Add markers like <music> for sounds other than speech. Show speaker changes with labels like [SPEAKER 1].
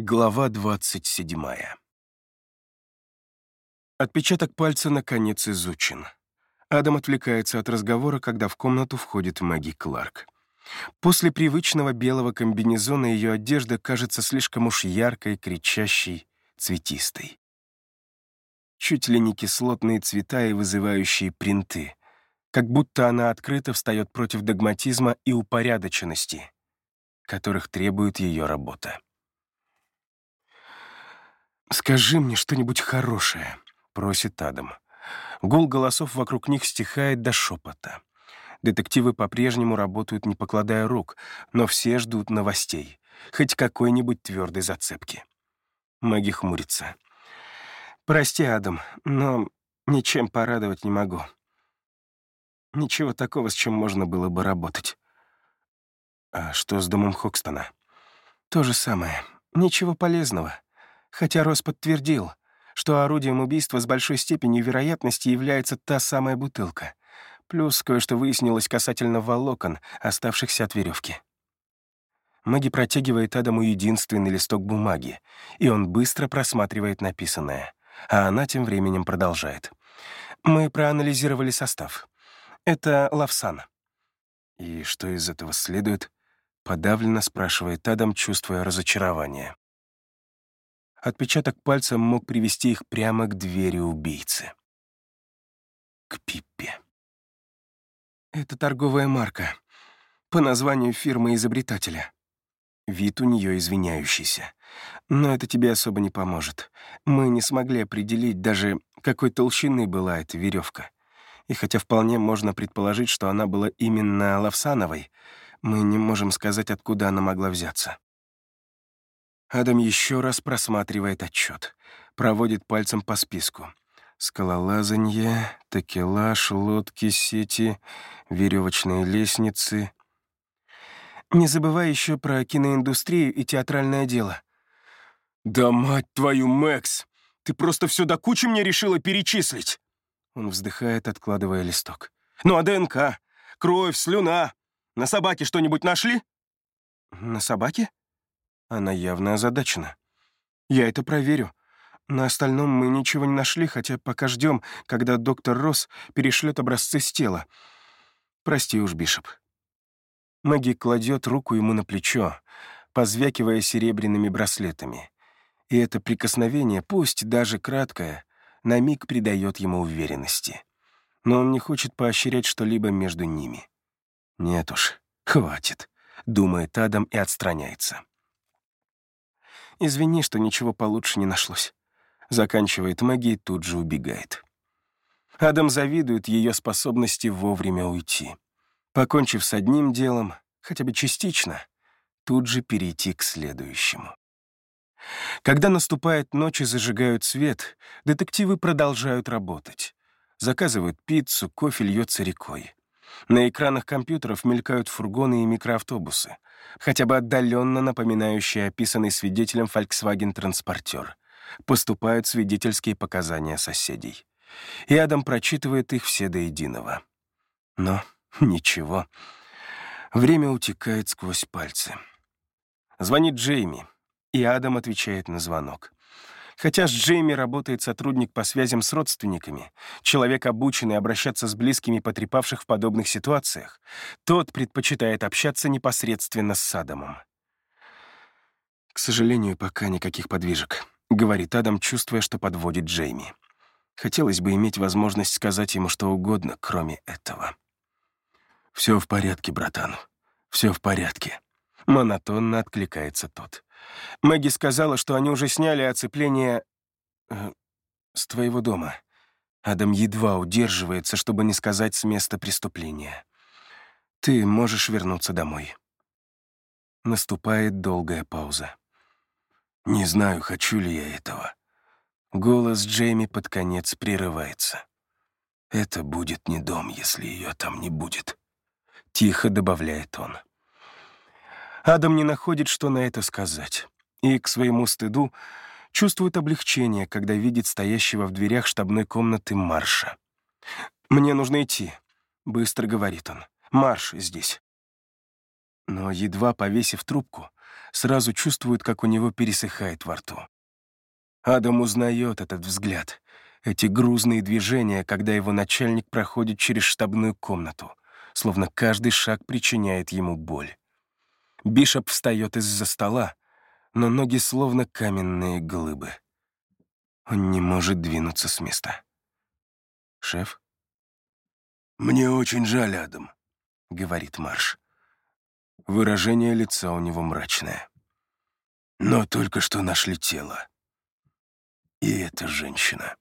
[SPEAKER 1] Глава 27. Отпечаток пальца наконец изучен. Адам отвлекается от разговора, когда в комнату входит Мэгги Кларк. После привычного белого комбинезона ее одежда кажется слишком уж яркой, кричащей, цветистой. Чуть ли не кислотные цвета и вызывающие принты, как будто она открыто встает против догматизма и упорядоченности, которых требует ее работа. «Скажи мне что-нибудь хорошее», — просит Адам. Гул голосов вокруг них стихает до шепота. Детективы по-прежнему работают, не покладая рук, но все ждут новостей, хоть какой-нибудь твердой зацепки. Мэгги хмурится. «Прости, Адам, но ничем порадовать не могу. Ничего такого, с чем можно было бы работать». «А что с домом Хокстона?» «То же самое. Ничего полезного хотя Рос подтвердил, что орудием убийства с большой степенью вероятности является та самая бутылка. Плюс кое-что выяснилось касательно волокон, оставшихся от веревки. Мэгги протягивает Адаму единственный листок бумаги, и он быстро просматривает написанное, а она тем временем продолжает. «Мы проанализировали состав. Это лавсан». «И что из этого следует?» — подавленно спрашивает Адам, чувствуя разочарование. Отпечаток пальца мог привести их прямо к двери убийцы. К Пиппе. Это торговая марка. По названию фирмы-изобретателя. Вид у нее извиняющийся. Но это тебе особо не поможет. Мы не смогли определить даже, какой толщины была эта веревка. И хотя вполне можно предположить, что она была именно Лавсановой, мы не можем сказать, откуда она могла взяться. Адам еще раз просматривает отчет, проводит пальцем по списку. Скалолазанье, такелаж, лодки, сети, веревочные лестницы. Не забывай еще про киноиндустрию и театральное дело. «Да мать твою, Мэкс! Ты просто все до кучи мне решила перечислить!» Он вздыхает, откладывая листок. «Ну а ДНК? Кровь, слюна? На собаке что-нибудь нашли?» «На собаке?» Она явно озадачена. «Я это проверю. На остальном мы ничего не нашли, хотя пока ждем, когда доктор Росс перешлет образцы с тела. Прости уж, Бишоп». Мэгги кладет руку ему на плечо, позвякивая серебряными браслетами. И это прикосновение, пусть даже краткое, на миг придает ему уверенности. Но он не хочет поощрять что-либо между ними. «Нет уж, хватит», — думает Адам и отстраняется. Извини, что ничего получше не нашлось. Заканчивает Мэгги и тут же убегает. Адам завидует ее способности вовремя уйти. Покончив с одним делом, хотя бы частично, тут же перейти к следующему. Когда наступает ночь и зажигают свет, детективы продолжают работать. Заказывают пиццу, кофе льется рекой. На экранах компьютеров мелькают фургоны и микроавтобусы хотя бы отдаленно напоминающие описанный свидетелем Volkswagen-транспортер. Поступают свидетельские показания соседей. И Адам прочитывает их все до единого. Но <laughs> ничего. Время утекает сквозь пальцы. Звонит Джейми, и Адам отвечает на звонок. Хотя с Джейми работает сотрудник по связям с родственниками, человек, обученный обращаться с близкими потрепавших в подобных ситуациях, тот предпочитает общаться непосредственно с Адамом. «К сожалению, пока никаких подвижек», — говорит Адам, чувствуя, что подводит Джейми. Хотелось бы иметь возможность сказать ему что угодно, кроме этого. «Все в порядке, братан. Все в порядке», — монотонно откликается тот. Мэгги сказала, что они уже сняли оцепление... Э, с твоего дома. Адам едва удерживается, чтобы не сказать с места преступления. Ты можешь вернуться домой. Наступает долгая пауза. Не знаю, хочу ли я этого. Голос Джейми под конец прерывается. Это будет не дом, если ее там не будет. Тихо добавляет он. Адам не находит, что на это сказать. И, к своему стыду, чувствует облегчение, когда видит стоящего в дверях штабной комнаты Марша. «Мне нужно идти», — быстро говорит он. «Марш здесь». Но, едва повесив трубку, сразу чувствует, как у него пересыхает во рту. Адам узнает этот взгляд, эти грузные движения, когда его начальник проходит через штабную комнату, словно каждый шаг причиняет ему боль. Бишоп встает из-за стола, но ноги словно каменные глыбы. Он не может двинуться с места. «Шеф?»
[SPEAKER 2] «Мне очень жаль, Адам», —
[SPEAKER 1] говорит Марш. Выражение лица у него мрачное.
[SPEAKER 2] «Но только что нашли тело. И эта женщина».